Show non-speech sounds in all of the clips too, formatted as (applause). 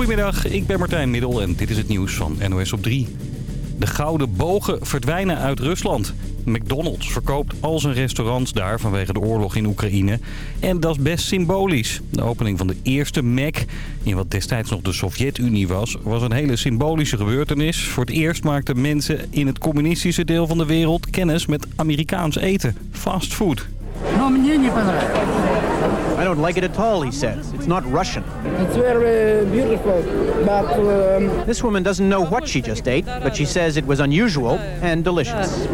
Goedemiddag, ik ben Martijn Middel en dit is het nieuws van NOS op 3. De gouden bogen verdwijnen uit Rusland. McDonald's verkoopt al zijn restaurants daar vanwege de oorlog in Oekraïne. En dat is best symbolisch. De opening van de eerste Mac, in wat destijds nog de Sovjet-Unie was, was een hele symbolische gebeurtenis. Voor het eerst maakten mensen in het communistische deel van de wereld kennis met Amerikaans eten, fastfood. I don't like it at all, he says. It's not Russian. It's very beautiful, but... Um... This woman doesn't know what she just ate, but she says it was unusual and delicious.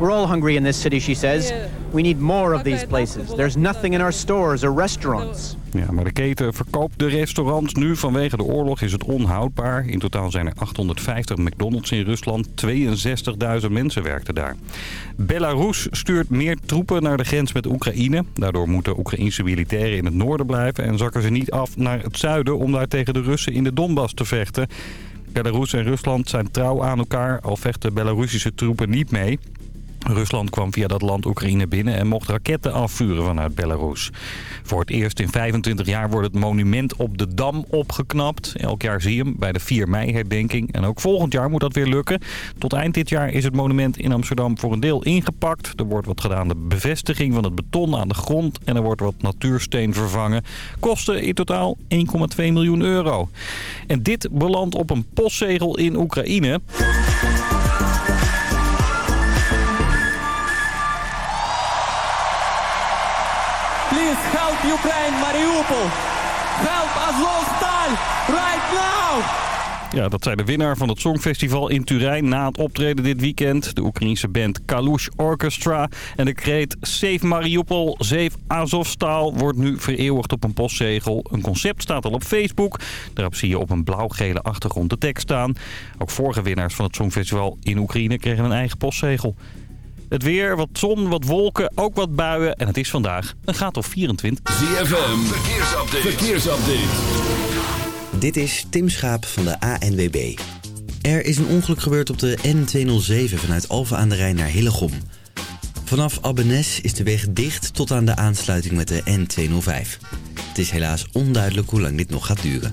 We're all hungry in this city, she says. We need more of these places. There's nothing in our stores or restaurants. Ja, maar de keten verkoopt de restaurants nu. Vanwege de oorlog is het onhoudbaar. In totaal zijn er 850 McDonald's in Rusland. 62.000 mensen werkten daar. Belarus stuurt meer troepen naar de grens met Oekraïne. Daardoor moeten Oekraïnse militairen in het noorden blijven... en zakken ze niet af naar het zuiden om daar tegen de Russen in de Donbass te vechten. Belarus en Rusland zijn trouw aan elkaar, al vechten Belarusische troepen niet mee. Rusland kwam via dat land Oekraïne binnen en mocht raketten afvuren vanuit Belarus. Voor het eerst in 25 jaar wordt het monument op de Dam opgeknapt. Elk jaar zie je hem bij de 4 mei-herdenking. En ook volgend jaar moet dat weer lukken. Tot eind dit jaar is het monument in Amsterdam voor een deel ingepakt. Er wordt wat gedaan aan de bevestiging van het beton aan de grond. En er wordt wat natuursteen vervangen. Kosten in totaal 1,2 miljoen euro. En dit belandt op een postzegel in Oekraïne. Mariupol. Help Azovstal right now. Ja, dat zei de winnaar van het Songfestival in Turijn na het optreden dit weekend. De Oekraïense band Kalush Orchestra. En de kreet Save Mariupol, Save Azovstal wordt nu vereeuwigd op een postzegel. Een concept staat al op Facebook. Daarop zie je op een blauw-gele achtergrond de tekst staan. Ook vorige winnaars van het Songfestival in Oekraïne kregen een eigen postzegel. Het weer, wat zon, wat wolken, ook wat buien. En het is vandaag een graad of 24. ZFM, verkeersupdate. verkeersupdate. Dit is Tim Schaap van de ANWB. Er is een ongeluk gebeurd op de N207 vanuit Alphen aan de Rijn naar Hillegom. Vanaf Abbenes is de weg dicht tot aan de aansluiting met de N205. Het is helaas onduidelijk hoe lang dit nog gaat duren.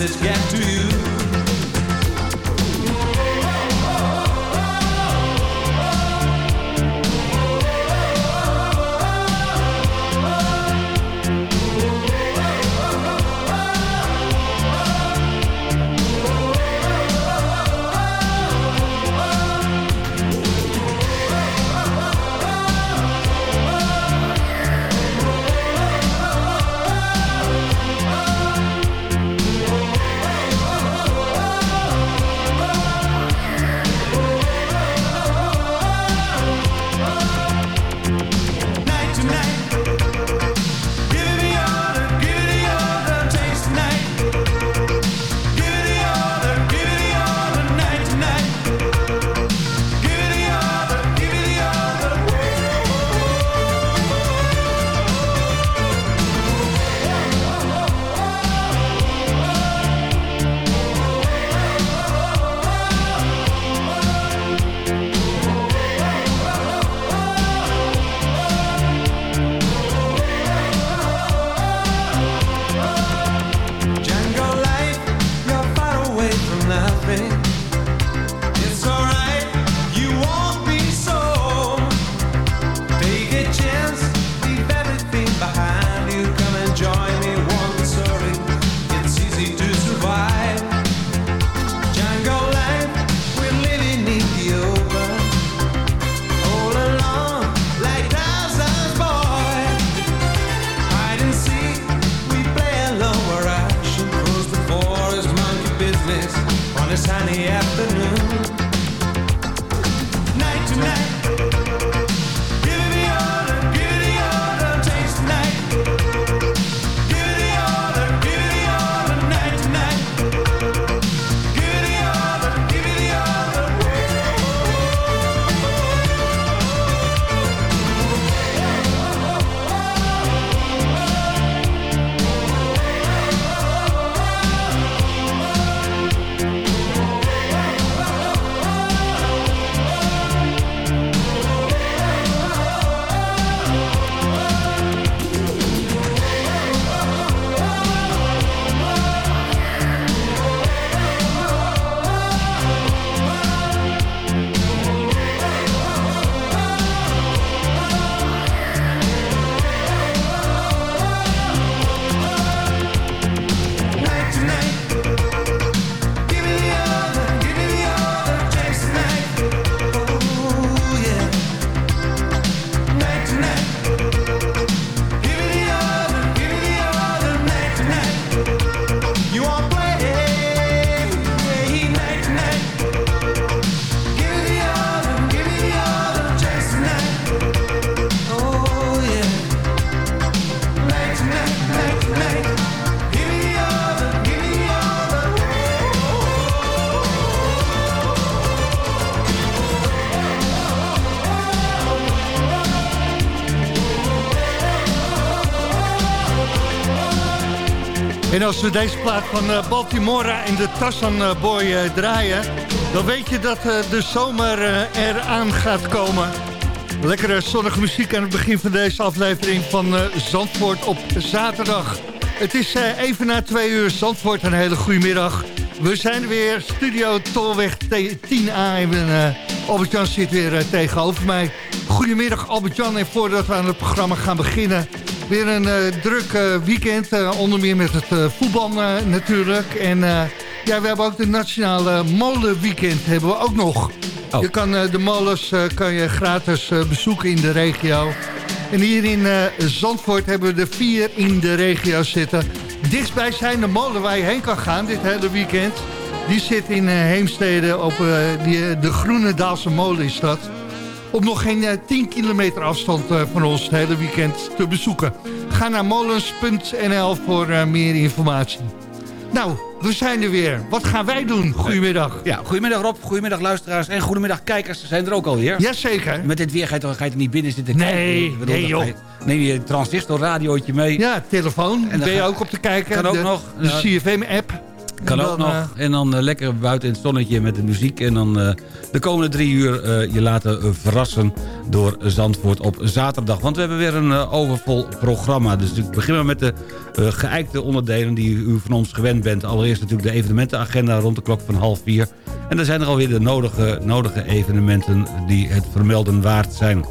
Message get to you. En als we deze plaat van eh, Baltimora en de Tassan eh, Boy eh, draaien... dan weet je dat de zomer eraan gaat komen. Lekkere zonnige muziek aan het begin van deze aflevering van Zandvoort op zaterdag. Het is even na twee uur Zandvoort, een hele goede middag. We zijn weer, studio Tolweg T- 10A en uh, Albert-Jan zit weer tegenover mij. Goedemiddag Albert-Jan en voordat we aan het programma gaan beginnen... Weer een eh, druk eh, weekend, eh, onder meer met het voetbal natuurlijk. En ja, we hebben ook de nationale molenweekend hebben we ook nog. Oh. Je kan de molens kan je gratis bezoeken in de regio. En hier in Zandvoort hebben we er vier in de regio zitten. Dichtstbij zijn de molen waar je heen kan gaan dit hele weekend. Die zit in Heemstede op die, de Groene Daalse molen is dat op nog geen eh, 10 kilometer afstand eh, van ons het hele weekend te bezoeken. Ga naar molens.nl voor eh, meer informatie. Nou, we zijn er weer. Wat gaan wij doen? Goedemiddag. Ja, goedemiddag Rob, goedemiddag luisteraars en goedemiddag kijkers. Ze zijn er ook alweer. Jazeker. Met dit weer ga je, toch, ga je er niet binnen zitten Nee, kijken? Bedoel, nee, dan joh. je- Neem je transistorradiootje mee. Ja, telefoon. En dan ben je ook op te kijken. Kan ook de, nog. De Ja. CFM-app. Kan ook nog. eh, En dan eh, lekker buiten in het zonnetje met de muziek. En dan eh, de komende drie uur je laten verrassen door Zandvoort op zaterdag. Want we hebben weer een overvol programma. Dus ik begin maar met de geëikte onderdelen die u van ons gewend bent. Allereerst natuurlijk de evenementenagenda rond de klok van half vier. En dan zijn er alweer de nodige, nodige evenementen die het vermelden waard zijn.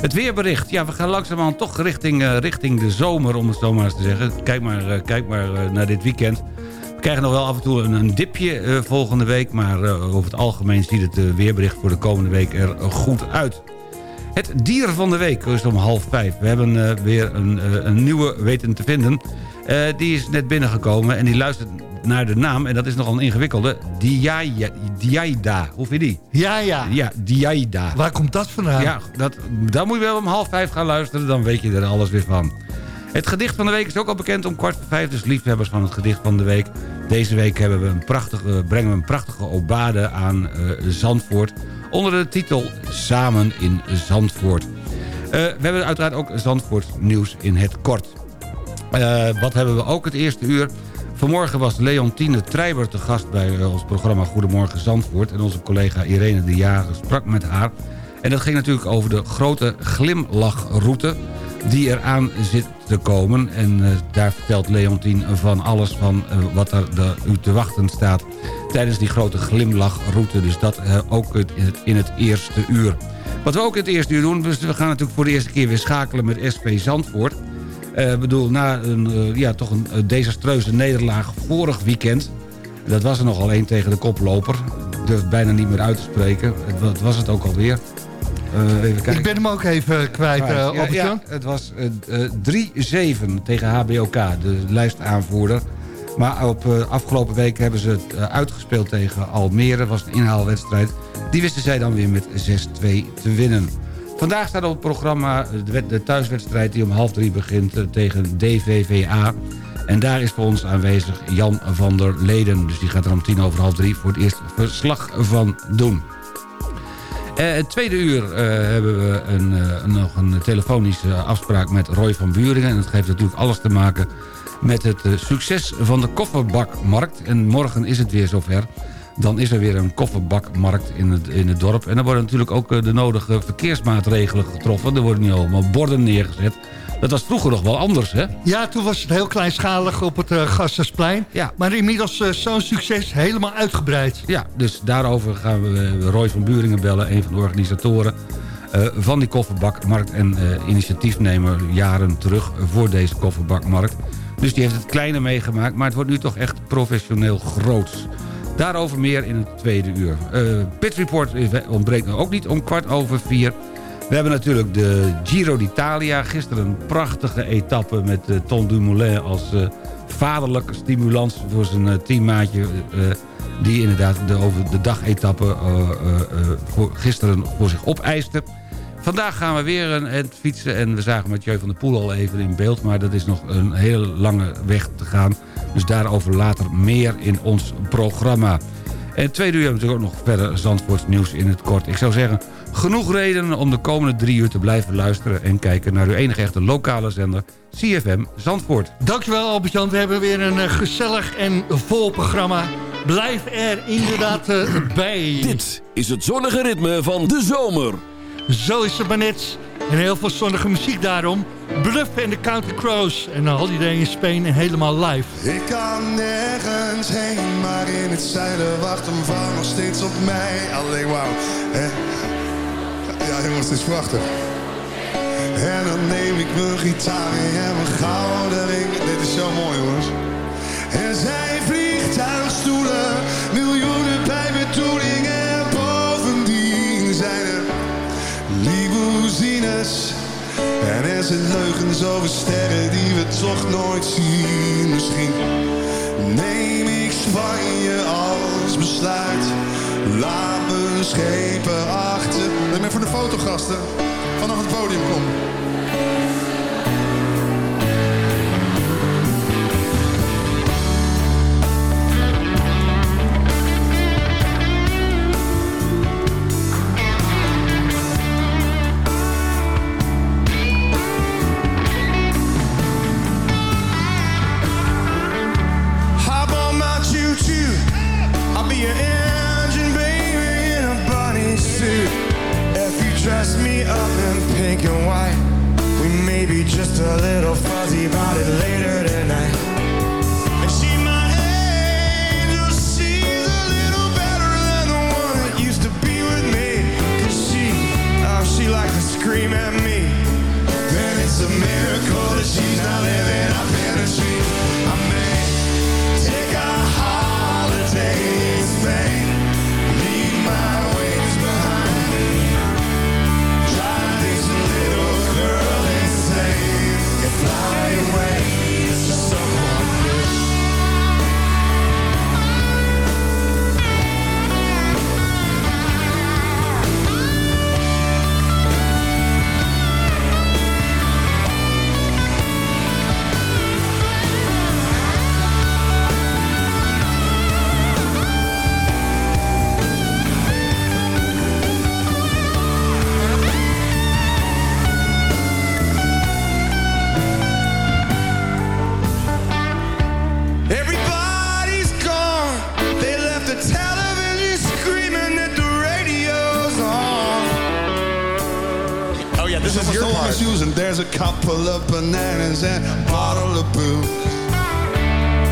Het weerbericht. Ja, we gaan langzamerhand toch richting, richting de zomer, om het zo maar eens te zeggen. Kijk maar, kijk maar naar dit weekend. We krijgen nog wel af en toe een, een dipje eh, volgende week... maar eh, over het algemeen ziet het eh, weerbericht voor de komende week er goed uit. Het dier van de week is om half vijf. We hebben weer een, een nieuwe weten te vinden. Die is net binnengekomen en die luistert naar de naam... en dat is nogal een ingewikkelde. Diaida. Diaida. Hoe vind je die? ja, ja. Ja, Diaida. Waar komt dat vandaan? Ja, dat, dan moet je wel om half vijf gaan luisteren. Dan weet je er alles weer van. Het gedicht van de week is ook al bekend om kwart voor vijf. Dus liefhebbers van het gedicht van de week. Deze week hebben we een prachtige, brengen we een prachtige obade aan eh, Zandvoort. Onder de titel Samen in Zandvoort. Eh, we hebben uiteraard ook Zandvoort nieuws in het kort. Eh, wat hebben we ook het eerste uur? Vanmorgen was Leontine Treiber te gast bij eh, ons programma Goedemorgen Zandvoort. En onze collega Irene de Jager sprak met haar. En dat ging natuurlijk over de grote glimlachroute die eraan zit te komen. En eh, daar vertelt Leontine van alles van eh, wat er de, u te wachten staat tijdens die grote glimlachroute. Dus dat eh, ook in het eerste uur. Wat we ook in het eerste uur doen, dus we gaan natuurlijk voor de eerste keer weer schakelen met SV Zandvoort. Ik bedoel, na een, ja, toch een desastreuze nederlaag vorig weekend... dat was er nogal één tegen de koploper. Ik durf bijna niet meer uit te spreken. Wat was het ook alweer? Eh, even kijken. Ik ben hem ook even kwijt, eh Ja, het was eh, eh, 3-7 tegen HBOK, de lijstaanvoerder. Maar op afgelopen week hebben ze het uitgespeeld tegen Almere. Dat was een inhaalwedstrijd. Die wisten zij dan weer met 6-2 te winnen. Vandaag staat op het programma de, thuiswedstrijd die om half drie begint tegen DVVA. En daar is voor ons aanwezig Jan van der Leden. Dus die gaat er om tien over half drie voor het eerst verslag van doen. Uh, het tweede uur uh, hebben we een, uh, nog een telefonische afspraak met Roy van Buringen. En dat heeft natuurlijk alles te maken met het succes van de kofferbakmarkt. En morgen is het weer zover. Dan is er weer een kofferbakmarkt in het, in het dorp. En dan worden natuurlijk ook de nodige verkeersmaatregelen getroffen. Er worden nu allemaal borden neergezet. Dat was vroeger nog wel anders, hè? Ja, toen was het heel kleinschalig op het uh, Gassersplein. Ja. Maar inmiddels uh, zo'n succes helemaal uitgebreid. Ja, dus daarover gaan we Roy van Buringen bellen, een van de organisatoren... Uh, van die kofferbakmarkt en initiatiefnemer jaren terug voor deze kofferbakmarkt. Dus die heeft het kleine meegemaakt, maar het wordt nu toch echt professioneel groots. Daarover meer in het tweede uur. Pit Report ontbreekt ook niet om kwart over vier... We hebben natuurlijk de Giro d'Italia. Gisteren een prachtige etappe met uh, Ton Dumoulin als uh, vaderlijke stimulans voor zijn uh, teammaatje. die inderdaad de, over de dagetappe voor, gisteren voor zich opeiste. Vandaag gaan we weer een end fietsen. En we zagen Mathieu van der Poel al even in beeld. Maar dat is nog een hele lange weg te gaan. Dus daarover later meer in ons programma. En tweede uur hebben we natuurlijk ook nog verder Zandvoorts nieuws in het kort. Ik zou zeggen, genoeg redenen om de komende drie uur te blijven luisteren... en kijken naar uw enige echte lokale zender, CFM Zandvoort. Dankjewel Albert-Jan, we hebben weer een uh, gezellig en vol programma. Blijf er inderdaad uh, bij. Dit is het zonnige ritme van de zomer. Zo is het maar net. En heel veel zonnige muziek daarom. Bluff en de Counter Crows. En een holiday in Spain en helemaal live. Ik kan nergens heen, maar in het zuiden wacht een vrouw nog steeds op mij. Alleen wauw. Ja, jongens, het is prachtig. En dan neem ik mijn gitaar en mijn gouden ring. Dit is zo mooi, jongens. Er zijn vliegtuigstoelen, miljoenen limousines. En er zijn leugens over sterren die we toch nooit zien. Misschien neem ik Spanje als besluit. Laat me schepen achter. Let maar voor de fotogasten. Vanaf het podium kom. This is your part. Susan, there's a couple of bananas and a bottle of booze.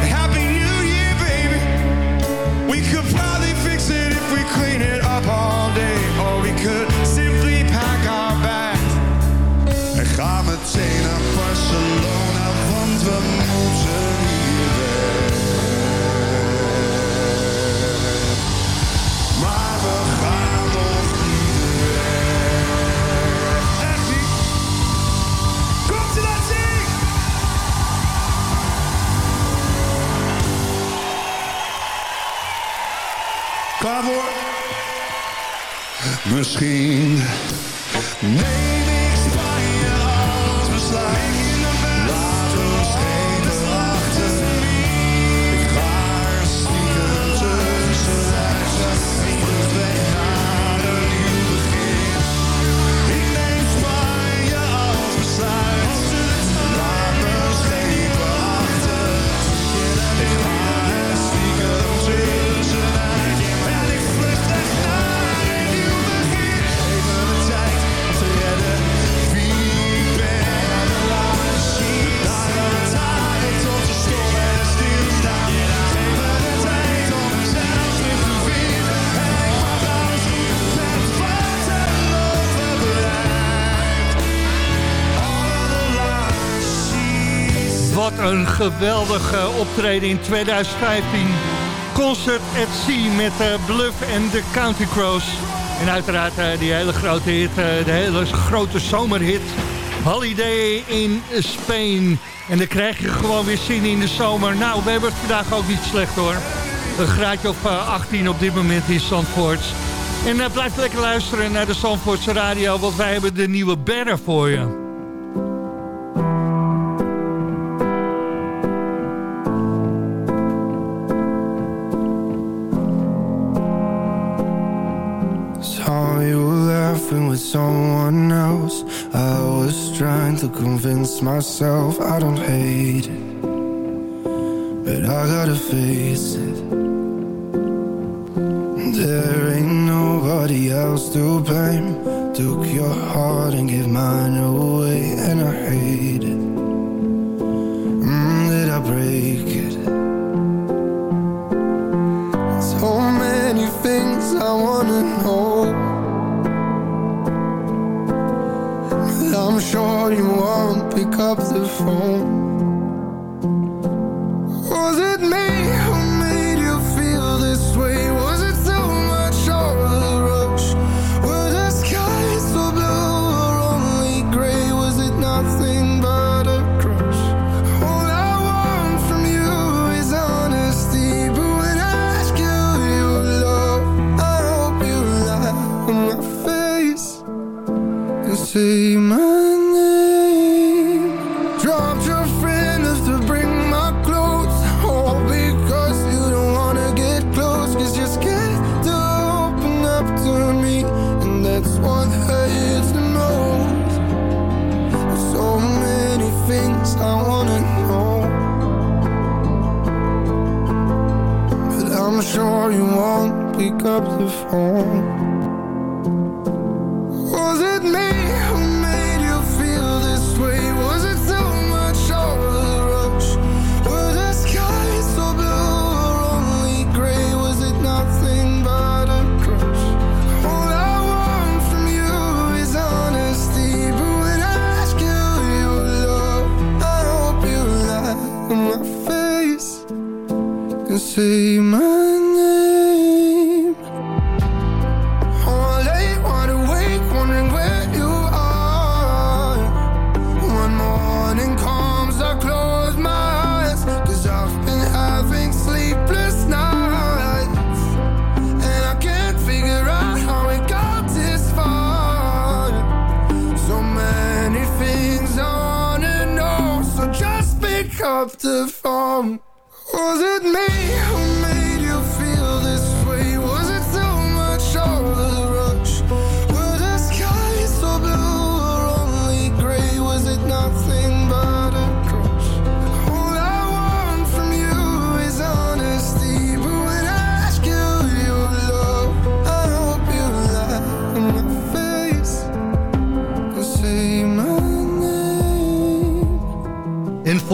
Happy New Year, baby. We could probably fix it if we clean it up all day, or we could simply pack our bags. En ga meteen naar Barcelona, Klaar voor? Misschien neem Wat een geweldig eh, optreden in 2015. Concert at Sea met eh, Bluff en de County Crows. En uiteraard eh, die hele grote hit, eh, de hele grote zomerhit. Holiday in Spain. En dan krijg je gewoon weer zin in de zomer. Nou, we hebben het vandaag ook niet slecht hoor. Een graadje op eh, 18 op dit moment in Zandvoort. En blijf lekker luisteren naar de Zandvoortse radio, want wij hebben de nieuwe banner voor je. Someone else. I was trying to convince myself I don't hate it. But I gotta face it. There ain't nobody else to blame. Took your heart and gave mine away, and I hate it. Mm, did I break it? So many things I wanna know. He won't pick up the phone. Sure you won't pick up the phone. Was it me who made you feel this way? Was it too much of a rush? Were the skies so blue or only gray? Was it nothing but a crush? All I want from you is honesty, but when I ask you your love, I hope you lie on my face and say my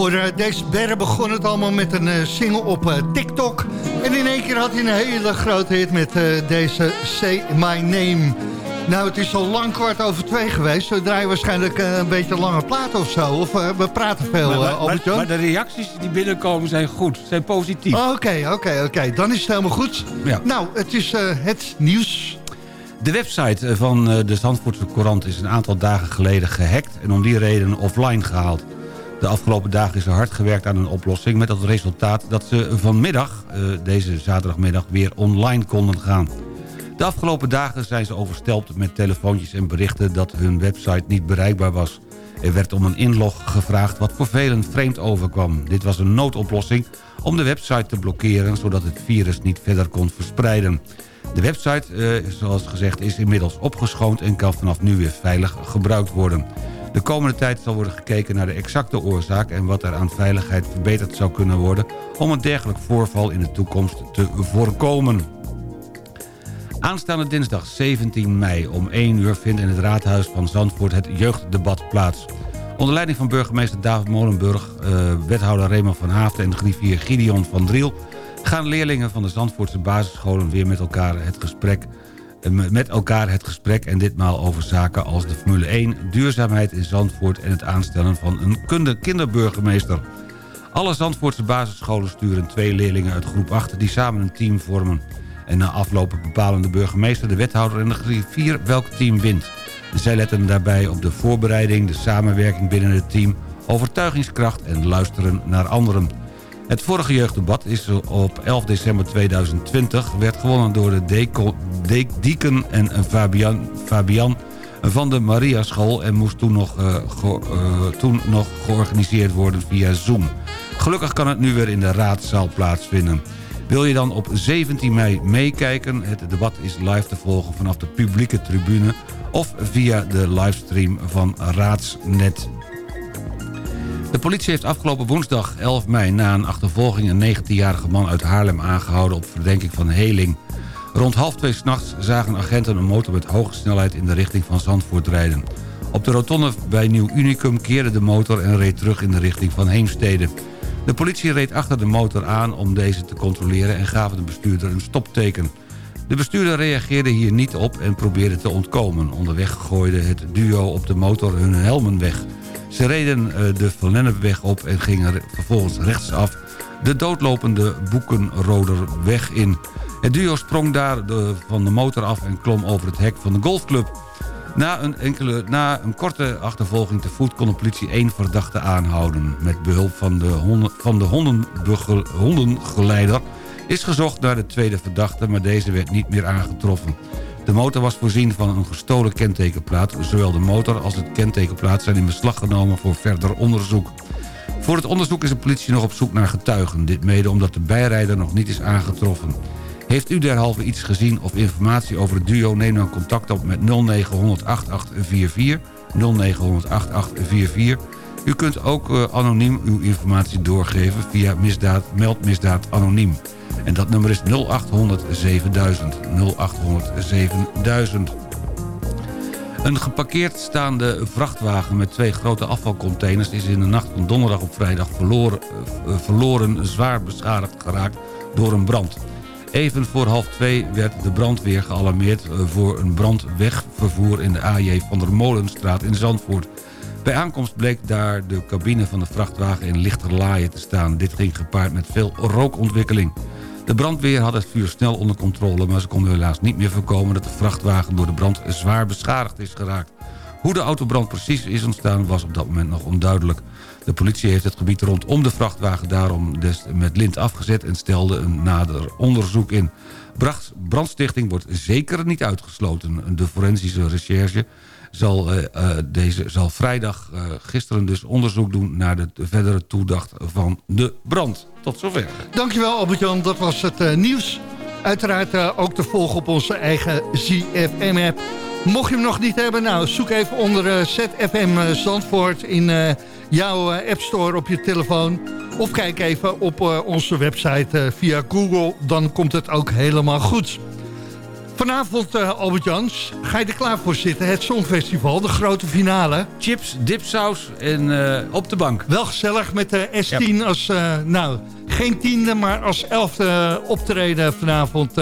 voor eh, deze berg begon het allemaal met een eh, single op eh, TikTok. En in één keer had hij een hele grote hit met deze Say My Name. Nou, het is al lang kwart over twee geweest. We draaien waarschijnlijk een beetje lange platen of zo. Of we praten veel, Maar, eh, maar, Albert-Jan. maar de reacties die binnenkomen zijn goed, zijn positief. Oké, oké, oké. Dan is het helemaal goed. Ja. Nou, het is het nieuws. De website van de Zandvoortse Courant is een aantal dagen geleden gehackt... en om die reden offline gehaald. De afgelopen dagen is er hard gewerkt aan een oplossing... met als resultaat dat ze vanmiddag, eh, deze zaterdagmiddag, weer online konden gaan. De afgelopen dagen zijn ze overstelpt met telefoontjes en berichten... dat hun website niet bereikbaar was. Er werd om een inlog gevraagd wat voor velen vreemd overkwam. Dit was een noodoplossing om de website te blokkeren... zodat het virus niet verder kon verspreiden. De website, eh, zoals gezegd, is inmiddels opgeschoond... en kan vanaf nu weer veilig gebruikt worden. De komende tijd zal worden gekeken naar de exacte oorzaak... en wat er aan veiligheid verbeterd zou kunnen worden... om een dergelijk voorval in de toekomst te voorkomen. Aanstaande dinsdag 17 mei om 1 uur vindt in het raadhuis van Zandvoort het jeugddebat plaats. Onder leiding van burgemeester David Molenburg, eh, wethouder Raymond van Haafden en griffier Gideon van Driel... gaan leerlingen van de Zandvoortse basisscholen weer met elkaar het gesprek met elkaar het gesprek en ditmaal over zaken als de Formule 1, duurzaamheid in Zandvoort en het aanstellen van een kunde kinderburgemeester. Alle Zandvoortse basisscholen sturen twee leerlingen uit groep 8 die samen een team vormen. En na afloop bepalen de burgemeester, de wethouder en de griffier welk team wint. Zij letten daarbij op de voorbereiding, de samenwerking binnen het team, overtuigingskracht en luisteren naar anderen. Het vorige jeugddebat is op 11 december 2020... werd gewonnen door de Deco, De, Dieken en Fabian, Fabian van de Maria School... en moest toen nog, ge, uh, toen nog georganiseerd worden via Zoom. Gelukkig kan het nu weer in de raadzaal plaatsvinden. Wil je dan op 17 mei meekijken? Het debat is live te volgen vanaf de publieke tribune... of via de livestream van Raadsnet. De politie heeft afgelopen woensdag 11 mei na een achtervolging... een 19-jarige man uit Haarlem aangehouden op verdenking van heling. Rond half twee s'nachts zagen agenten een motor met hoge snelheid... in de richting van Zandvoort rijden. Op de rotonde bij Nieuw Unicum keerde de motor en reed terug in de richting van Heemstede. De politie reed achter de motor aan om deze te controleren... en gaven de bestuurder een stopteken. De bestuurder reageerde hier niet op en probeerde te ontkomen. Onderweg gooide het duo op de motor hun helmen weg... Ze reden de Van Lennepweg op en gingen vervolgens rechtsaf de doodlopende Boekenroder weg in. Het duo sprong daar van de motor af en klom over het hek van de golfclub. Na een, enkele, na een korte achtervolging te voet kon de politie één verdachte aanhouden. Met behulp van de, honden, van de is gezocht naar de tweede verdachte... maar deze werd niet meer aangetroffen. De motor was voorzien van een gestolen kentekenplaat. Zowel de motor als het kentekenplaat zijn in beslag genomen voor verder onderzoek. Voor het onderzoek is de politie nog op zoek naar getuigen. Dit mede omdat de bijrijder nog niet is aangetroffen. Heeft u derhalve iets gezien of informatie over het duo... neem dan contact op met 0900 8844. 0900 8844. U kunt ook uh, anoniem uw informatie doorgeven via misdaad, meldmisdaad anoniem. En dat nummer is 0800 7000. 0800 7000. Een geparkeerd staande vrachtwagen met twee grote afvalcontainers... is in de nacht van donderdag op vrijdag verloren, uh, verloren zwaar beschadigd geraakt door een brand. Even voor half twee werd de brandweer gealarmeerd... Uh, voor een brandwegvervoer in de AJ van der Molenstraat in Zandvoort. Bij aankomst bleek daar de cabine van de vrachtwagen in lichter laaien te staan. Dit ging gepaard met veel rookontwikkeling. De brandweer had het vuur snel onder controle... maar ze konden helaas niet meer voorkomen dat de vrachtwagen door de brand zwaar beschadigd is geraakt. Hoe de autobrand precies is ontstaan was op dat moment nog onduidelijk. De politie heeft het gebied rondom de vrachtwagen daarom met lint afgezet... en stelde een nader onderzoek in. Brandstichting wordt zeker niet uitgesloten. De forensische recherche zal, uh, uh, deze, zal vrijdag uh, gisteren dus onderzoek doen... naar de verdere toedacht van de brand. Tot zover. Dankjewel Albert-Jan, dat was het nieuws. Uiteraard ook te volgen op onze eigen ZFM-app. Mocht je hem nog niet hebben, nou, zoek even onder ZFM Zandvoort... in jouw App Store op je telefoon. Of kijk even op onze website via Google, dan komt het ook helemaal goed. Vanavond, uh, Albert Jans, ga je er klaar voor zitten? Het Songfestival, de grote finale. Chips, dipsaus en uh, op de bank. Wel gezellig met de S10 ja. als, uh, nou, geen tiende, maar als elfde optreden vanavond...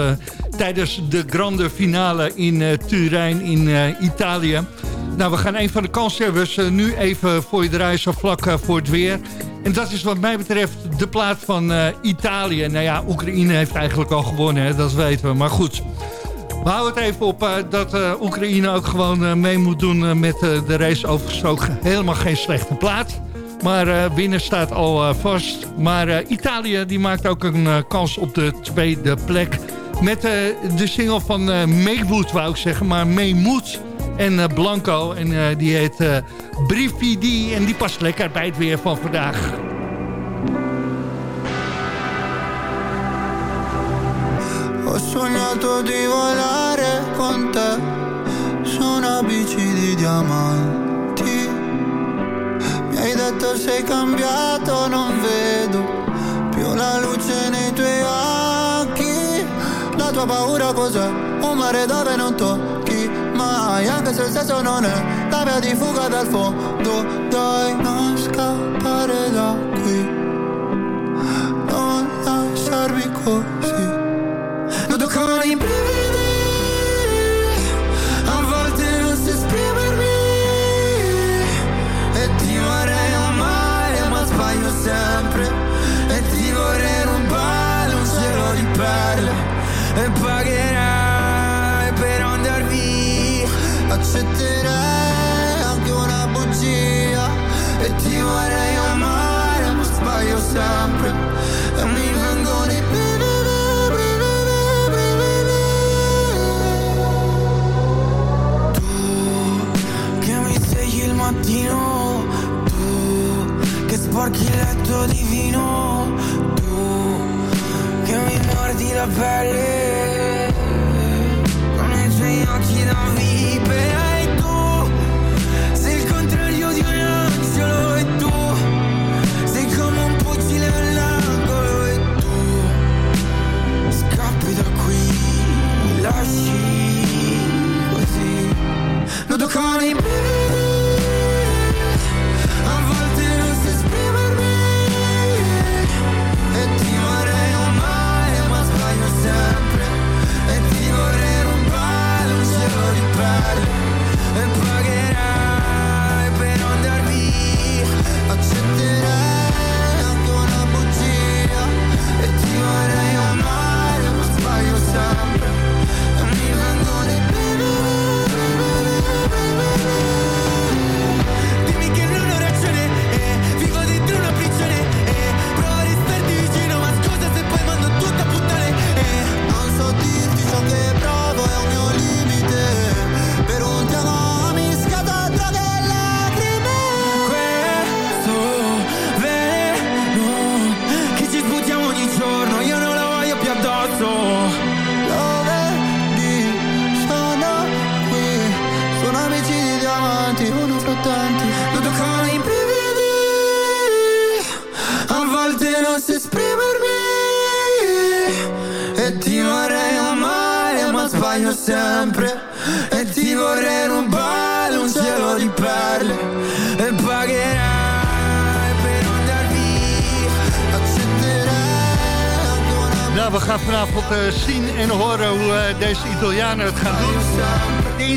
tijdens de grande finale in Turijn in Italië. Nou, we gaan een van de kanshebbers nu even voor je draaien, zo vlak voor het weer. En dat is wat mij betreft de plaats van Italië. Nou ja, Oekraïne heeft eigenlijk al gewonnen, hè, dat weten we. Maar goed... We houden het even op uh, dat uh, Oekraïne ook gewoon uh, mee moet doen met de race. Overigens ook helemaal geen slechte plaat. Maar eh, winnen staat al eh, vast. Maar eh, Italië die maakt ook een eh, kans op de tweede plek. Met eh, de single van eh Maywood wou ik zeggen. Maar Maymood en eh, Blanco. En eh, die heet eh Brividi. En die past lekker bij het weer van vandaag. Ho sognato di volare con te su una bici di diamanti. Mi hai detto sei cambiato, non vedo più la luce nei tuoi occhi. La tua paura cos'è? Un mare dove non tocchi mai, anche se il senso non è la via di fuga dal fondo. Dai, non scappare da qui, non lasciarmi così. Accetterei anche una bugia. E ti vorrei amare ma sbaglio sempre. E mi vengono i brividi che mi svegli il mattino Tu che sporchi il letto di vino Tu che mi mordi la pelle Con i tuoi occhi da vipera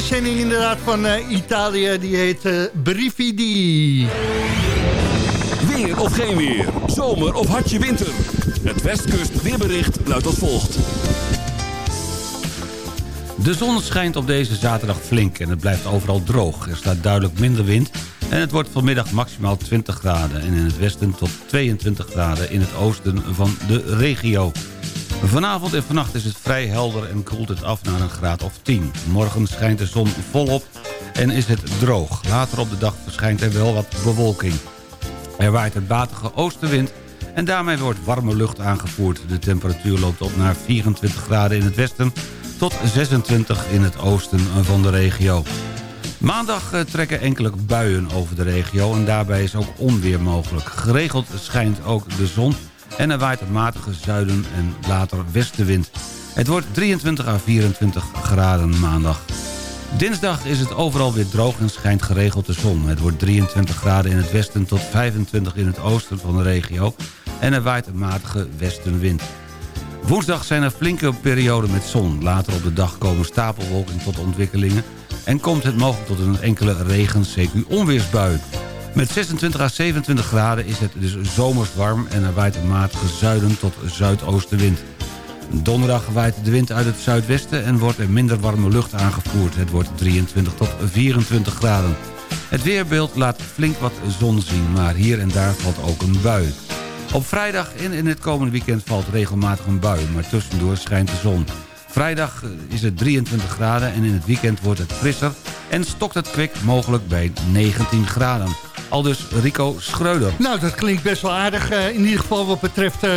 inzending inderdaad van eh, Italië, die heet Brividi. Weer of geen weer. Zomer of hartje winter. Het Westkust weerbericht luidt als volgt. De zon schijnt op deze zaterdag flink en het blijft overal droog. Er staat duidelijk minder wind en het wordt vanmiddag maximaal 20 graden... en in het westen tot 22 graden in het oosten van de regio. Vanavond en vannacht is het vrij helder en koelt het af naar een graad of 10. Morgen schijnt de zon volop en is het droog. Later op de dag verschijnt er wel wat bewolking. Er waait een batige oostenwind en daarmee wordt warme lucht aangevoerd. De temperatuur loopt op naar 24 graden in het westen tot 26 in het oosten van de regio. Maandag eh, trekken enkele buien over de regio en daarbij is ook onweer mogelijk. Geregeld schijnt ook de zon en er waait een matige zuiden- en later westenwind. Het wordt 23 à 24 graden maandag. Dinsdag is het overal weer droog en schijnt geregeld de zon. Het wordt 23 graden in het westen tot 25 in het oosten van de regio... en er waait een matige westenwind. Woensdag zijn er flinke perioden met zon. Later op de dag komen stapelwolken tot ontwikkelingen... en komt het mogelijk tot een enkele regen, CQ onweersbui. Met 26 à 27 graden is het dus zomers warm... en er waait een matige zuiden tot zuidoostenwind. Donderdag waait de wind uit het zuidwesten en wordt er minder warme lucht aangevoerd. Het wordt 23 tot 24 graden. Het weerbeeld laat flink wat zon zien, maar hier en daar valt ook een bui. Op vrijdag en in het komende weekend valt regelmatig een bui, maar tussendoor schijnt de zon. Vrijdag eh, is het 23 graden en in het weekend wordt het frisser... en stokt het kwik mogelijk bij 19 graden. Al dus Rico Schreuder. Nou, dat klinkt best wel aardig. eh, in ieder geval wat betreft eh,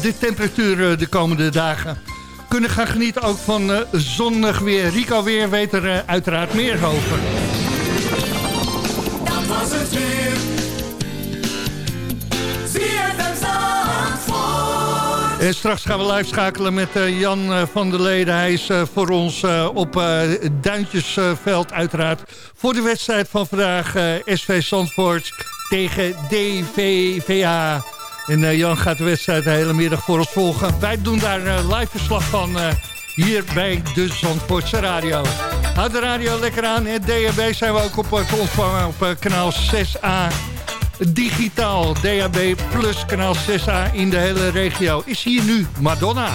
de, temperatuur de komende dagen. Kunnen gaan genieten ook van zonnig weer. Rico weer weet er uiteraard meer over. En straks gaan we live schakelen met eh, Jan eh, van der Leden. Hij is eh, voor ons eh, op eh, Duintjesveld uiteraard. Voor de wedstrijd van vandaag eh, SV Zandvoort tegen DVVA. En eh, Jan gaat de wedstrijd de hele middag voor ons volgen. Wij doen daar eh, live verslag van eh, hier bij de Zandvoortse Radio. Houd de radio lekker aan. Het DHB zijn we ook op eh, te ontvangen op eh, kanaal 6A. Digitaal, DHB plus kanaal 6A in de hele regio. Is hier nu Madonna.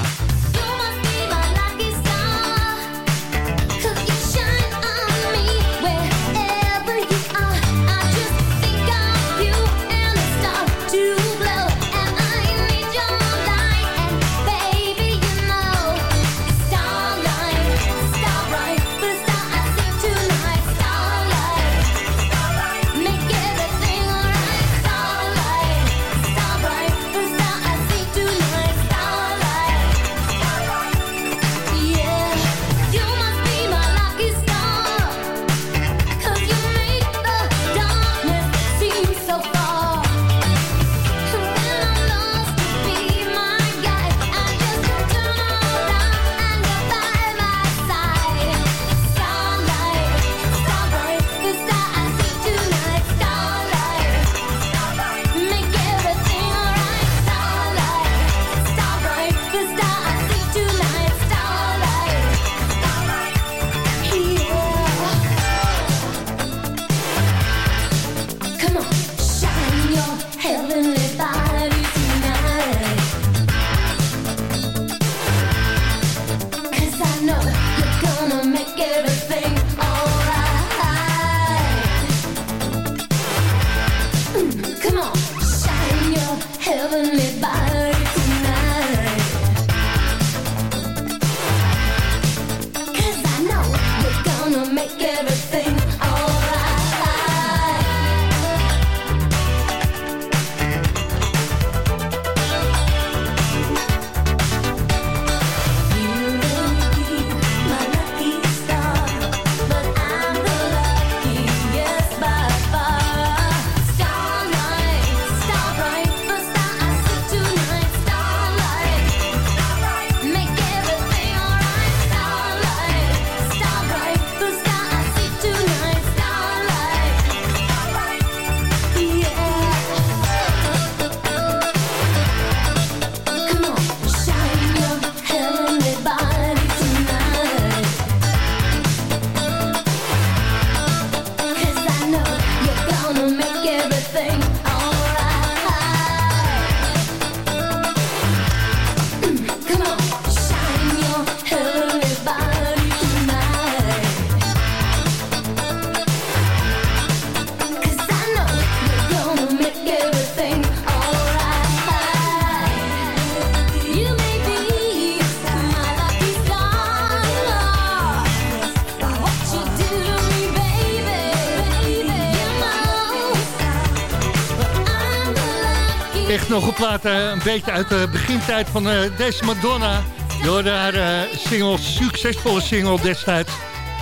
Beetje uit de begintijd van eh, deze Madonna. Door haar eh, single, succesvolle single destijds,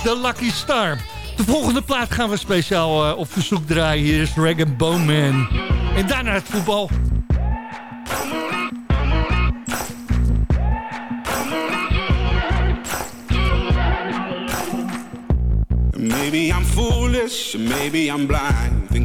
The Lucky Star. De volgende plaat gaan we speciaal eh, op verzoek draaien. Hier is Rag Bone Man. En daarna het voetbal. Maybe I'm foolish, maybe I'm blind.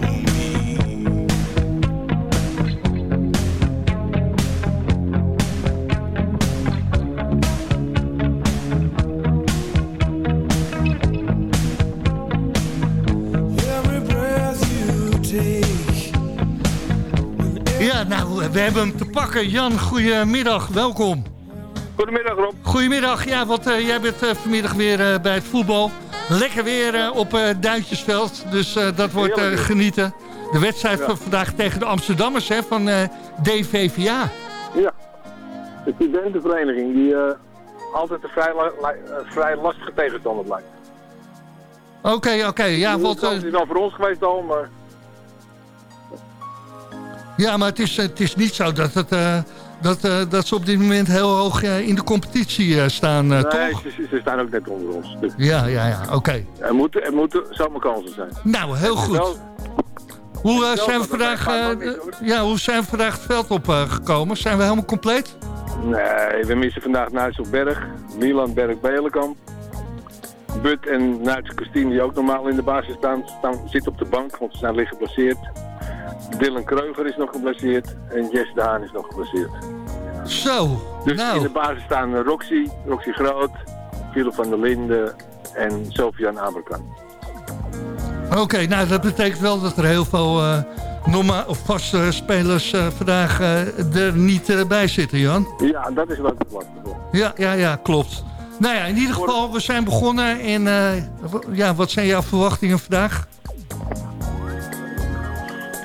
me. We hebben hem te pakken. Jan, goedemiddag, welkom. Goedemiddag Rob. Goedemiddag, ja, want eh, jij bent eh, vanmiddag weer eh, bij het voetbal. Lekker weer op Duintjesveld, dus dat wordt genieten. De wedstrijd Ja. van vandaag tegen de Amsterdammers hè, van DVVA. Ja, de studentenvereniging die altijd een vrij, la- la- vrij lastige tegenstander blijkt. Oké, oké, ja, want, eh, kans is wel voor ons geweest al, maar ja, maar het is, het is niet zo dat, het, eh, dat, eh, dat ze op dit moment heel hoog eh, in de competitie staan, nee, toch? ze, ze staan ook net onder ons. Dus Ja, ja, ja, oké. er, moeten, er moeten zomaar kansen zijn. Nou, heel goed. wel- Hoe, zijn we vandaag, ja, hoe zijn we vandaag het veld op eh, gekomen? Zijn we helemaal compleet? Nee, we missen vandaag Nijsselberg, Milan Berg-Belenkamp. But en Nuitse Christine, die ook normaal in de basis staan, staan, zitten op de bank, want ze zijn licht geblesseerd. Dylan Kreuger is nog geblesseerd en Jess de Haan is nog geblesseerd. Zo, Dus nou. in de basis staan Roxy, Roxy Groot, Philip van der Linden en Sofian Aberkan. Oké, nou dat betekent wel dat er heel veel norma of vaste spelers eh, vandaag eh, er niet bij zitten, Jan. Ja, dat is wel het lastig. Ja, ja, ja, klopt. Nou ja, in ieder geval, we zijn begonnen en ja, wat zijn jouw verwachtingen vandaag?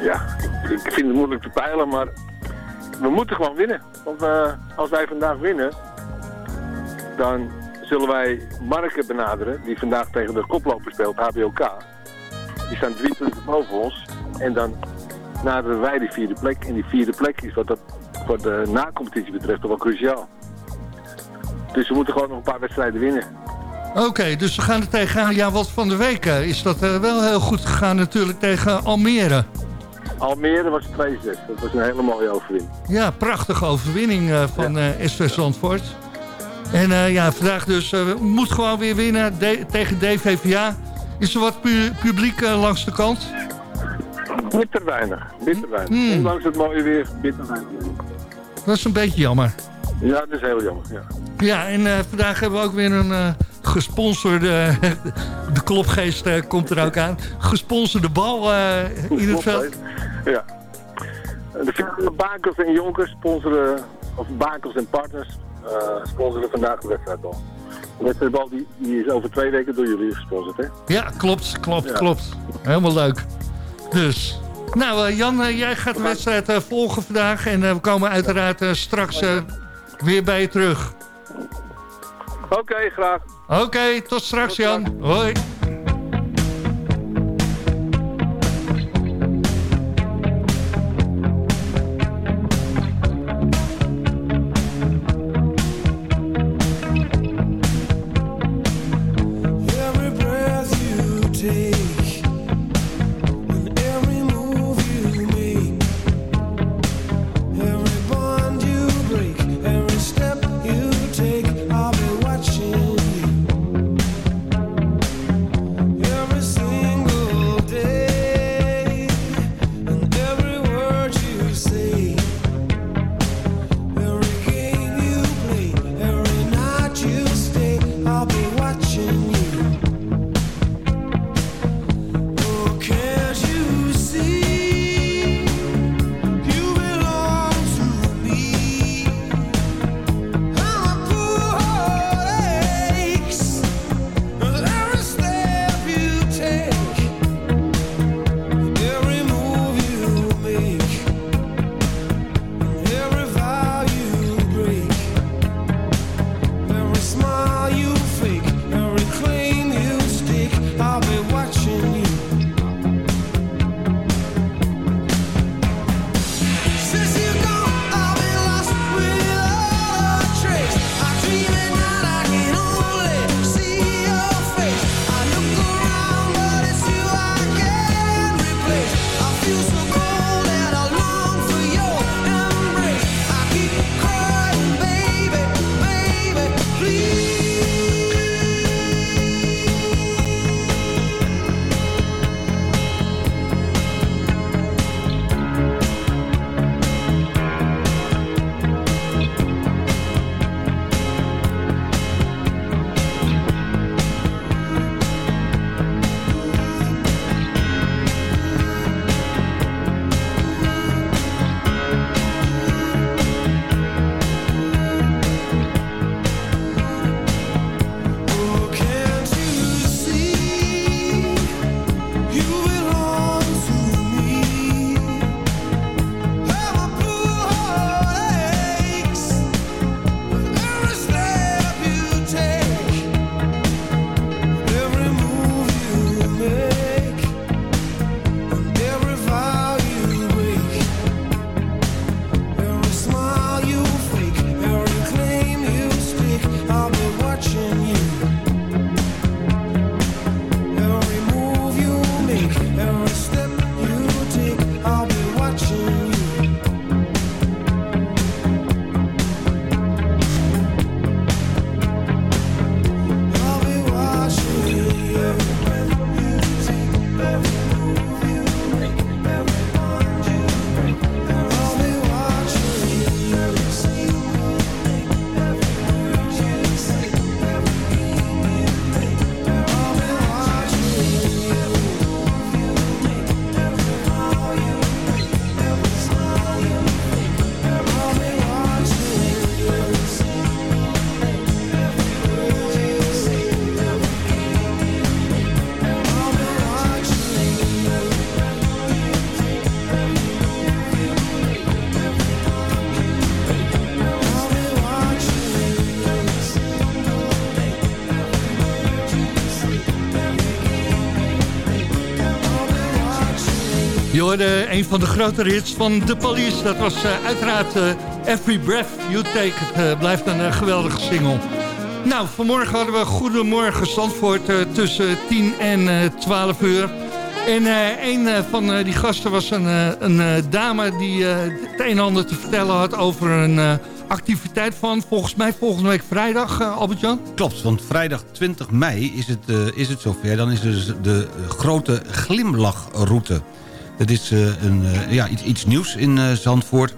Ja, ik, vind het moeilijk te peilen, maar we moeten gewoon winnen. Want eh, als wij vandaag winnen, dan zullen wij Marken benaderen, die vandaag tegen de koploper speelt, HBOK. Die staan drie punten boven ons. En dan naderen wij die vierde plek. En die vierde plek is wat dat voor de na-competitie betreft toch wel cruciaal. Dus we moeten gewoon nog een paar wedstrijden winnen. Oké, dus we gaan er tegenaan. Ja, wat van de week eh, is dat eh, wel heel goed gegaan natuurlijk tegen Almere. Almere was 2-6. Dat was een hele mooie overwinning. Ja, prachtige overwinning eh, van ja. Eh, uh, SV Zandvoort. En eh, ja, vandaag dus moet gewoon weer winnen tegen DVVA. Is er wat publiek langs de kant? Bitter weinig, bitter weinig. Hmm. Ondanks het mooie weer, bitter weinig. Dat is een beetje jammer. Ja, dat is heel jammer, ja. Ja, en vandaag hebben we ook weer een gesponsorde... (laughs) de klopgeest eh, komt er ook aan. Gesponsorde bal eh, in het veld. Ja. De Bakels en Jonkers sponsoren... of Bakels en Partners eh, sponsoren vandaag de wedstrijd al. De wedstrijdbal die, die is over twee weken door jullie gesponsord, hè? Ja, klopt, klopt, klopt. Helemaal leuk. Dus... Nou, Jan, jij gaat de wedstrijd volgen vandaag. En we komen uiteraard straks weer bij je terug. Oké, graag. Oké, tot straks Jan. Hoi. Je een van de grote hits van The Police. Dat was eh, uiteraard eh, Every Breath You Take. Het eh, blijft een geweldige single. Nou, vanmorgen hadden we Goedemorgen Zandvoort tussen 10 en 12 uur. En een van die gasten was een, een dame die het een en ander te vertellen had over een activiteit van volgens mij volgende week vrijdag, Albert-Jan? Klopt, want vrijdag 20 mei is het, is het zover. Dan is dus de grote glimlachroute. Dat is eh, een, eh, ja, iets, iets, nieuws in eh, Zandvoort.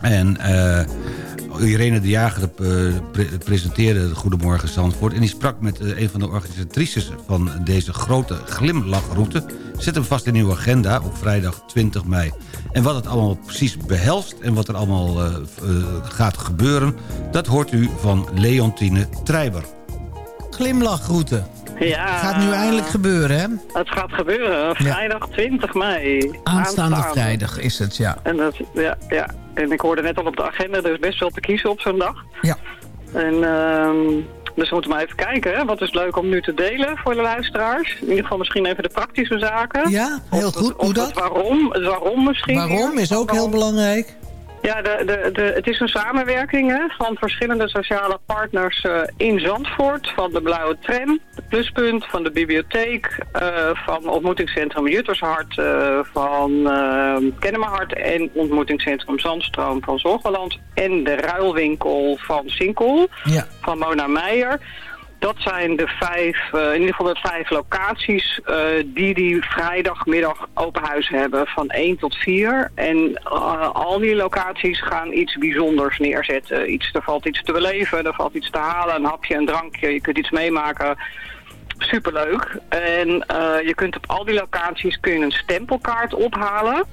En Irene de Jager presenteerde Goedemorgen Zandvoort... en die sprak met een van de organisatrices van deze grote glimlachroute. Zet hem vast in uw agenda op vrijdag 20 mei. En wat het allemaal precies behelst en wat er allemaal gaat gebeuren... dat hoort u van Leontine Treiber. Glimlachroute. Ja. Gaat nu eindelijk gebeuren, hè? Het gaat gebeuren. Vrijdag 20 mei. Aanstaande vrijdag is het, ja. En, dat, ja, ja. en ik hoorde net al op de agenda, er is best wel te kiezen op zo'n dag. Ja. En, ehm, dus we moeten maar even kijken. Hè? Wat is leuk om nu te delen voor de luisteraars? In ieder geval misschien even de praktische zaken. Ja, heel goed. Hoe dat? Waarom? Het waarom misschien. Waarom is ook heel belangrijk. Ja, de, de, de, het is een samenwerking hè, van verschillende sociale partners eh, in Zandvoort. Van de Blauwe Tram, de Pluspunt, van de bibliotheek, eh, van ontmoetingscentrum Juttershart, eh, van eh Kennemerhart en ontmoetingscentrum Zandstroom van Zorgeland. En de ruilwinkel van Sinkel, Ja. van Mona Meijer. Dat zijn de vijf, eh, in ieder geval de vijf locaties eh, die die vrijdagmiddag open huis hebben van 1 tot 4. En eh, al die locaties gaan iets bijzonders neerzetten. Iets, er valt iets te beleven, er valt iets te halen, een hapje, een drankje, je kunt iets meemaken. Superleuk. En je kunt op al die locaties kun je een stempelkaart ophalen.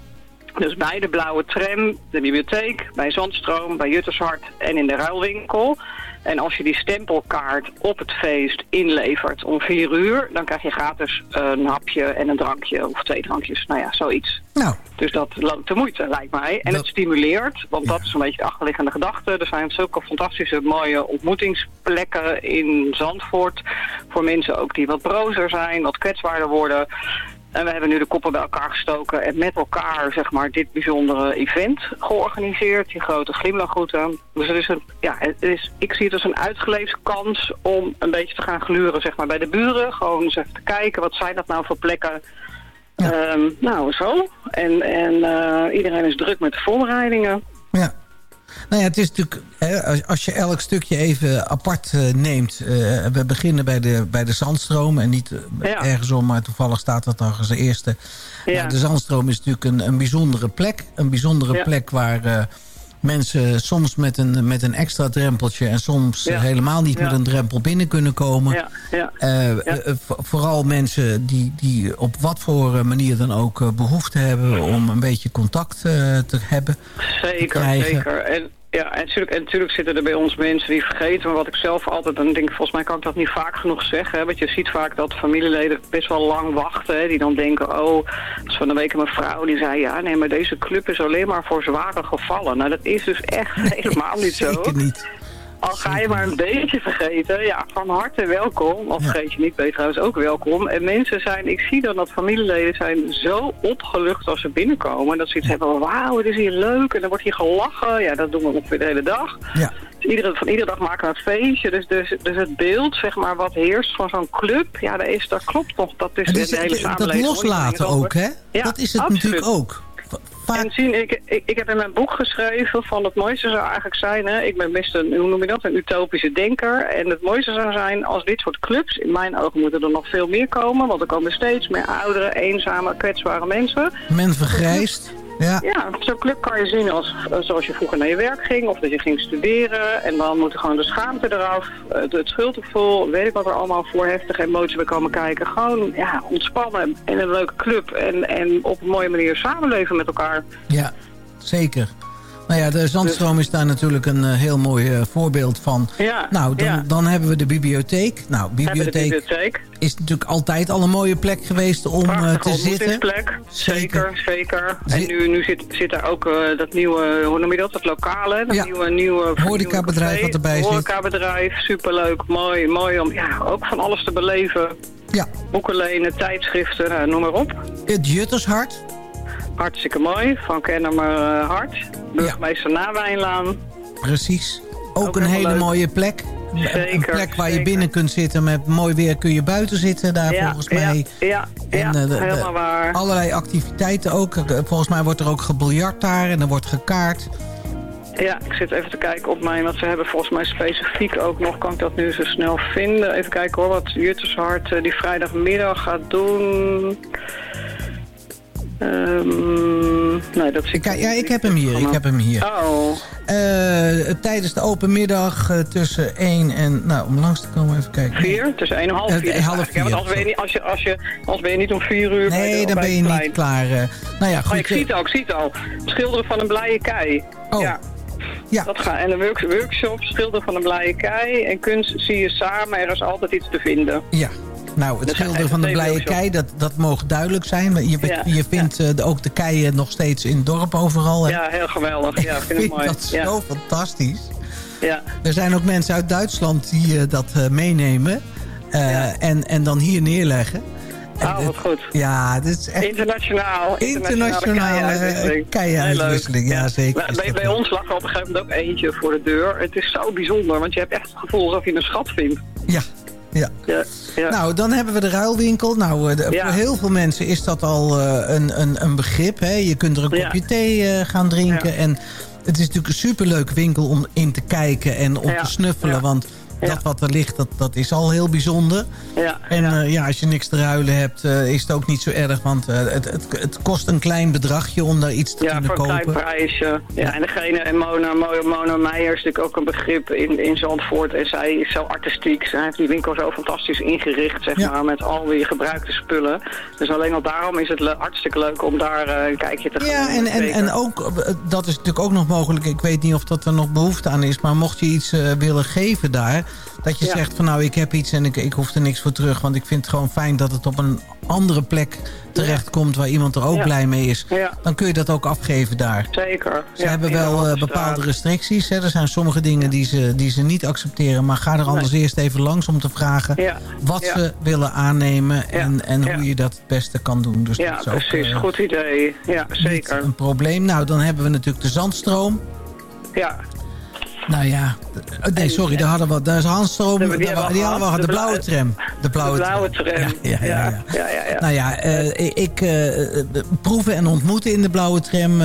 Dus bij de Blauwe Tram, de bibliotheek, bij Zandstroom, bij Juttershart en in de ruilwinkel. En als je die stempelkaart op het feest inlevert om vier uur... dan krijg je gratis een hapje en een drankje of twee drankjes. Nou ja, zoiets. Nou. Dus dat loont de moeite, lijkt mij. En het stimuleert, want dat is een beetje de achterliggende gedachte. Er zijn zulke fantastische mooie ontmoetingsplekken in Zandvoort. Voor mensen ook die wat brozer zijn, wat kwetsbaarder worden... En we hebben nu de koppen bij elkaar gestoken en met elkaar zeg maar, dit bijzondere event georganiseerd. Die grote glimlachroute. Dus het is een, ja, het is, ik zie het als een uitgeleefde kans om een beetje te gaan gluren zeg maar, bij de buren. Gewoon eens even te kijken, wat zijn dat nou voor plekken. Ehm, nou, zo. En, en eh, iedereen is druk met de voorbereidingen. Nou ja, het is natuurlijk, hè, als, als je elk stukje even apart eh, neemt. eh, we beginnen bij de, bij de zandstroom en niet eh, Ja. ergens om, maar toevallig staat dat dan als eerste. Ja. Nou, de zandstroom is natuurlijk een, een bijzondere plek. Een bijzondere Ja. plek waar mensen soms met een, met een extra drempeltje... en soms Ja. helemaal niet Ja. met een drempel binnen kunnen komen. Ja, ja. Eh, eh, vo- vooral mensen die, die op wat voor eh, manier dan ook eh, behoefte hebben... om een beetje contact te hebben. Zeker, zeker. En, ja, en natuurlijk, en natuurlijk zitten er bij ons mensen die vergeten. Maar wat ik zelf altijd dan denk, volgens mij kan ik dat niet vaak genoeg zeggen. Hè? Want je ziet vaak dat familieleden best wel lang wachten. Die dan denken, oh, als van de week mijn vrouw die zei... ja, nee, maar deze club is alleen maar voor zware gevallen. Nou, dat is dus echt (laughs) helemaal niet zo. Al ga je maar een beetje vergeten, ja, van harte welkom. Of vergeet je niet, ben je trouwens ook welkom. En mensen zijn, ik zie dan dat familieleden zijn zo opgelucht als ze binnenkomen. Dat ze iets hebben van, wauw, het is hier leuk. En dan wordt hier gelachen. Ja, dat doen we ongeveer de hele dag. Ja. Dus iedere, van iedere dag maken we een feestje. Dus, dus, dus het beeld, zeg maar, wat heerst van zo'n club, ja, dat, is, dat klopt toch. Dat is Het de hele dat samenleving. loslaten ook, hè? Ja, dat is het absoluut. natuurlijk ook. En zien, ik, ik, ik heb in mijn boek geschreven van het mooiste zou eigenlijk zijn, hè, ik ben best een, hoe noem je dat, een utopische denker. En het mooiste zou zijn als dit soort clubs, in mijn ogen moeten er nog veel meer komen, want er komen steeds meer oudere, eenzame, kwetsbare mensen. Men vergrijst. Ja. Ja, zo'n club kan je zien als eh, zoals je vroeger naar je werk ging of dat je ging studeren. En dan moet er gewoon de schaamte eraf, eh, het, het schuldgevoel, weet ik wat er allemaal voor heftige emoties bij komen kijken. Gewoon ja, ontspannen in een leuke club en, en op een mooie manier samenleven met elkaar. Ja, zeker. Nou ja, de Zandstroom is daar natuurlijk een eh, heel mooi eh, voorbeeld van. Ja, nou, dan, ja. dan hebben we de bibliotheek. Nou, de bibliotheek is natuurlijk altijd al een mooie plek geweest om eh, te zitten. ontmoetingsplek. Zeker, zeker. En nu, nu zit, zit daar ook dat nieuwe, hoe noem je dat, dat lokale, dat Ja. nieuwe, nieuwe Horecabedrijf nieuwe wat erbij zit. Horecabedrijf, superleuk, mooi, mooi om ja, ook van alles te beleven. Ja. Boeken lenen, tijdschriften, nou, noem maar op. Het Juttershart. Hartstikke mooi, van Kennemer uh, Hart. Burgemeester Nawijnlaan. Precies. Ook, Ook een hele leuk. mooie plek. Een- een Zeker, plek waar je zeker. binnen kunt zitten. Met mooi weer kun je buiten zitten daar Ja, volgens ja, mij. ja, ja, En, eh, de- de- helemaal waar. Allerlei activiteiten ook. Eh, Volgens mij wordt er ook gebiljart daar en er wordt gekaart. Ja, ik zit even te kijken op mijn, want ze hebben volgens mij specifiek ook nog, kan ik dat nu zo snel vinden. Even kijken hoor, wat Juttershart eh, die vrijdagmiddag gaat doen. Ehm, nee, dat zie ik Kijk, ja, ik heb hem hier. Ik heb hem hier. Oh. Eh, tijdens de open middag eh, tussen 1 en... Nou, om langs te komen even kijken. Vier? Tussen één en half Eh, vier. eh, half Ja, want vier, als ben je niet, als je, als je, als ben je niet om vier uur... bij Nee, de- dan ben je niet klaar. nou ja, Oh, goed. ik zie het al, ik zie het al. Schilderen van een blije kei. Oh. Ja. Ja. Dat gaat. En een work workshop, schilderen van een blije kei. En kunst zie je samen, er is altijd iets te vinden. Ja. Nou, het schilderen van de blije kei, dat, dat mogen duidelijk zijn. Je, Ja. je vindt eh, ook de keien nog steeds in het dorp overal. hè? Ja, heel geweldig. Ja, (laughs) ik vind, ik mooi. dat ja. zo fantastisch. Ja. Er zijn ook mensen uit Duitsland die eh, dat eh, meenemen. en, en dan hier neerleggen. En Oh, wat goed. Ja, dit is echt Internationaal. internationale leuk. Ja, zeker. Nou, is bij, bij ons lag er op een gegeven moment ook eentje voor de deur. Het is zo bijzonder, want je hebt echt het gevoel alsof je een schat vindt. Ja, ja. Ja, ja. Nou, dan hebben we de ruilwinkel. Nou, eh, de- Ja. voor heel veel mensen is dat al eh, een, een, een begrip. Hè? Je kunt er een Ja. kopje thee eh, gaan drinken. En het is natuurlijk een superleuke winkel om in te kijken en om te snuffelen. Want Ja. dat wat er ligt, dat, dat is al heel bijzonder. Ja, En ja. ja. ja, als je niks te ruilen hebt, eh, is het ook niet zo erg. Want eh, het, het, het kost een klein bedragje om daar iets te Ja, kunnen voor een kopen. klein prijsje. Ja, en degene, en Mona, Mona, Meijer is natuurlijk ook een begrip in, in Zandvoort. En zij is zo artistiek. Zij heeft die winkel zo fantastisch ingericht, zeg Ja. maar, met al die gebruikte spullen. Dus alleen al daarom is het le- hartstikke leuk om daar eh, een kijkje te gaan Ja, en, en, en ook, eh, dat is natuurlijk ook nog mogelijk. Ik weet niet of dat er nog behoefte aan is. Maar mocht je iets eh, willen geven daar. Dat je Ja. zegt van nou ik heb iets en ik, ik hoef er niks voor terug. Want ik vind het gewoon fijn dat het op een andere plek terechtkomt. Waar iemand er ook Ja. blij mee is. Ja. Dan kun je dat ook afgeven daar. Zeker. Ze hebben wel eh, bepaalde restricties. Hè. Er zijn sommige dingen die ze, die ze niet accepteren. Maar ga er anders eerst even langs om te vragen wat ze willen aannemen. En, en hoe je dat het beste kan doen. Dus Ja, dat is ook, precies. eh, Goed idee. Ja, zeker. een probleem. Nou, dan hebben we natuurlijk de zandstroom. Ja. Nou ja, d- nee, sorry, daar hadden we, daar is Hansstroom, Die die hadden we gehad. de blauwe tram. De blauwe, de blauwe tram. Ja, ja, ja. ja. Ja, ja, ja. Nou ja, eh, ik eh, eh, proeven en ontmoeten in de blauwe tram.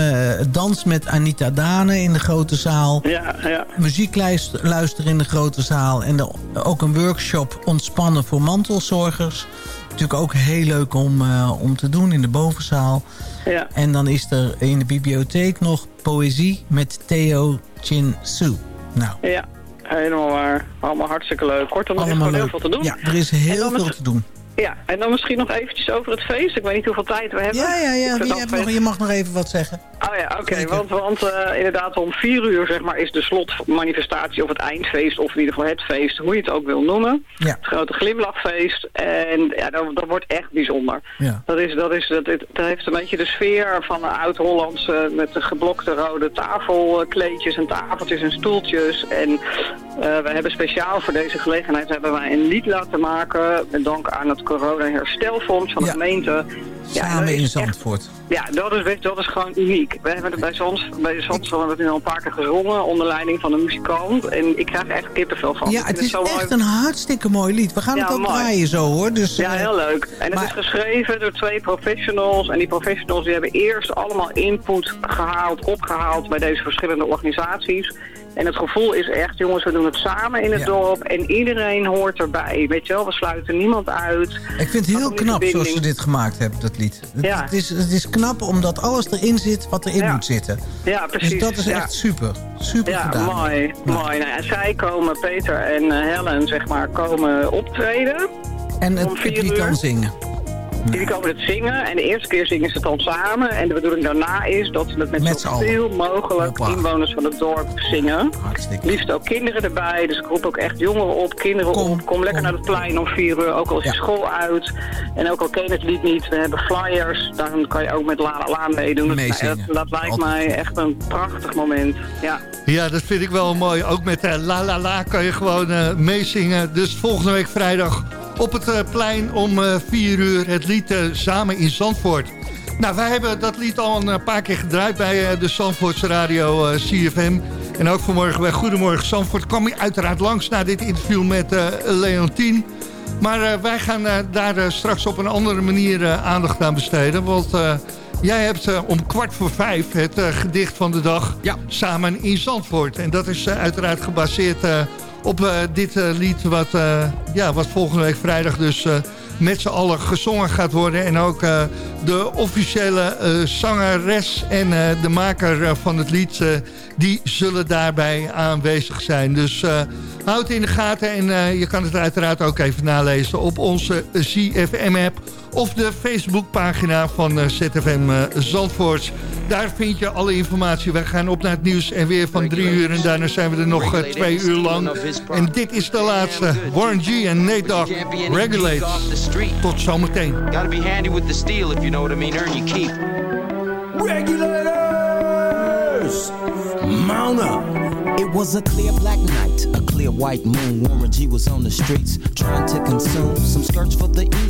dans met Anita Dane in de grote zaal. Ja, ja. Muziek luister- luisteren in de grote zaal. En de- ook een workshop ontspannen voor mantelzorgers. Natuurlijk ook heel leuk om, om te doen in de bovenzaal. Ja. En dan is er in de bibliotheek nog poëzie met Theo Chin Su. Nou, Ja, helemaal waar. Allemaal hartstikke leuk. Kortom, er is heel veel te doen. Ja, er is heel veel te doen. Ja, en dan misschien nog eventjes over het feest. Ik weet niet hoeveel tijd we hebben. Ja, ja, ja. hebt feest- nog, je mag nog even wat zeggen. Oh ja, oké. Want, want eh, inderdaad om vier uur zeg maar, is de slotmanifestatie of het eindfeest... of in ieder geval het feest, hoe je het ook wil noemen. Ja. Het grote glimlachfeest. En ja, dat, dat wordt echt bijzonder. Ja. Dat, is, dat, is, dat, dat heeft een beetje de sfeer van de oud-Hollandse... met de geblokte rode tafelkleedjes en tafeltjes en stoeltjes. En eh, we hebben speciaal voor deze gelegenheid hebben wij een lied laten maken... met dank aan het corona-herstelfonds van de Ja. gemeente... Ja, Samen is in echt- Zandvoort. ja, dat is, dat is gewoon uniek. We hebben het bij Zands, bij Zandstroom hebben we het nu al een paar keer gezongen onder leiding van een muzikant. En ik krijg er echt kippenvel van. Ja, het is mooi. echt een hartstikke mooi lied. We gaan Ja, het ook mooi. draaien zo hoor. Dus, Ja, eh, heel leuk. En het is geschreven door twee professionals. En die professionals die hebben eerst allemaal input gehaald, opgehaald bij deze verschillende organisaties. En het gevoel is echt, jongens, we doen het samen in het Ja. dorp. En iedereen hoort erbij. Weet je wel, we sluiten niemand uit. Ik vind het heel knap zoals ze dit gemaakt hebben, dat lied. Het, Ja. het, is, het is knap omdat alles erin zit wat erin Ja. moet zitten. Ja, precies. Dus dat is echt super. Super Ja, gedaan. mooi. mooi. Nou, en zij komen, Peter en eh, Helen, zeg maar, komen optreden. En het, het lied dan zingen. Die komen het zingen en de eerste keer zingen ze het dan samen. En de bedoeling daarna is dat ze het met, zoveel mogelijk Hoppa. inwoners van het dorp zingen. Hartstikke. Liefst ook kinderen erbij, dus ik roep ook echt jongeren op, kinderen Kom, op. Kom lekker kom. naar het plein om vier uur, ook al is Ja. je school uit. En ook al ken je het lied niet, we hebben flyers. Dan kan je ook met La La La meedoen. Dat- Meezingen. dat, dat lijkt Altijd mij echt een prachtig moment. Ja. Ja, dat vind ik wel mooi. Ook met eh, La La La kan je gewoon eh, meezingen. Dus volgende week vrijdag op het eh, plein om eh 4 uur het lied eh, Samen in Zandvoort. Nou, wij hebben dat lied al een eh, paar keer gedraaid bij eh, de Zandvoortse radio eh, CFM. En ook vanmorgen bij Goedemorgen Zandvoort kwam je uiteraard langs na dit interview met eh Leontien. Maar eh, wij gaan eh, daar eh, straks op een andere manier eh, aandacht aan besteden. Want eh, jij hebt eh, om kwart voor vijf het eh, gedicht van de dag Ja. samen in Zandvoort. En dat is eh, uiteraard gebaseerd eh, op eh, dit eh, lied wat, eh, ja, wat volgende week vrijdag dus met z'n allen gezongen gaat worden. En ook de officiële zangeres en de maker van het lied... die zullen daarbij aanwezig zijn. Dus eh, houd het in de gaten en eh, je kan het uiteraard ook even nalezen... op onze ZFM-app of de Facebookpagina van eh, ZFM Zandvoort. Daar vind je alle informatie. Wij gaan op naar het nieuws en weer van drie uur. En daarna zijn we er nog twee uur lang. En dit is de laatste. Warren G en Nate Dogg. Regulate. Tot zometeen. Gotta be handy with the steel if you know what I mean. Earn your keep. Regulators! Mount up! It was a clear black night, a clear white moon. Warren G was on the streets trying to consume some skirts for the E could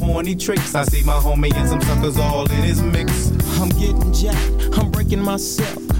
horny tricks. I see my homie and some suckers all in his mix. I'm getting jacked, I'm breaking myself.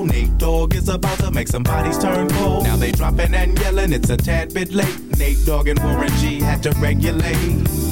Nate Dogg is about to make some bodies turn cold. Now they dropping and yelling, it's a tad bit late. Nate Dogg and Warren G had to regulate.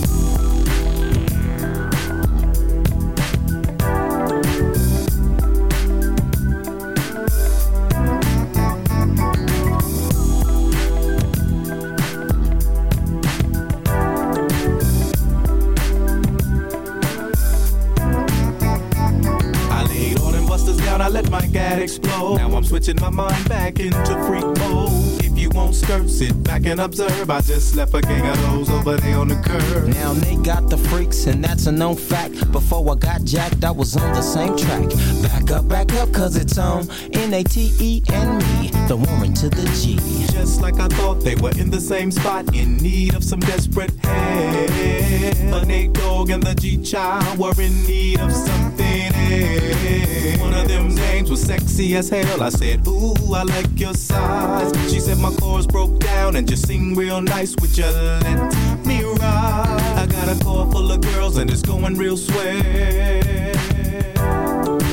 Switching my mind back into freak mode. Won't skirt, sit back and observe. I just left a gang of those over there on the curb. Now they got the freaks, and that's a known fact. Before I got jacked, I was on the same track. Back up, back up, cause it's on N-A-T-E and me, the woman to the G. Just like I thought, they were in the same spot, in need of some desperate help. The Nate Dogg and the G-Child were in need of something else. One of them names was sexy as hell. I said, Ooh, I like your size. She said my chords broke down and just sing real nice. with you let me ride? I got a car full of girls and it's going real swell.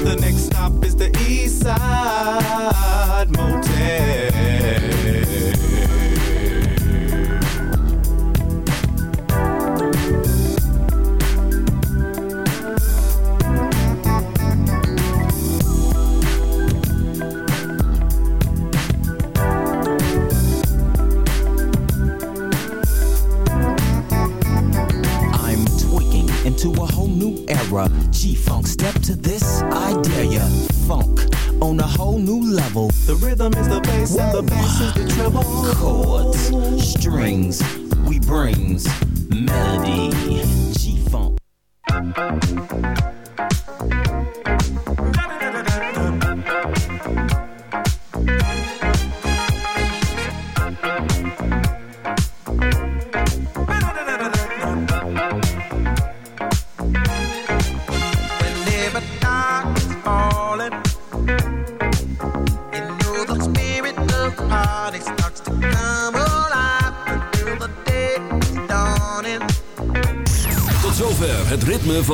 The next stop is the East Side era. G-Funk, step to this, I dare ya. Funk on a whole new level. The rhythm is the bass and the bass is the treble. Chords, strings, we brings melody. G-Funk.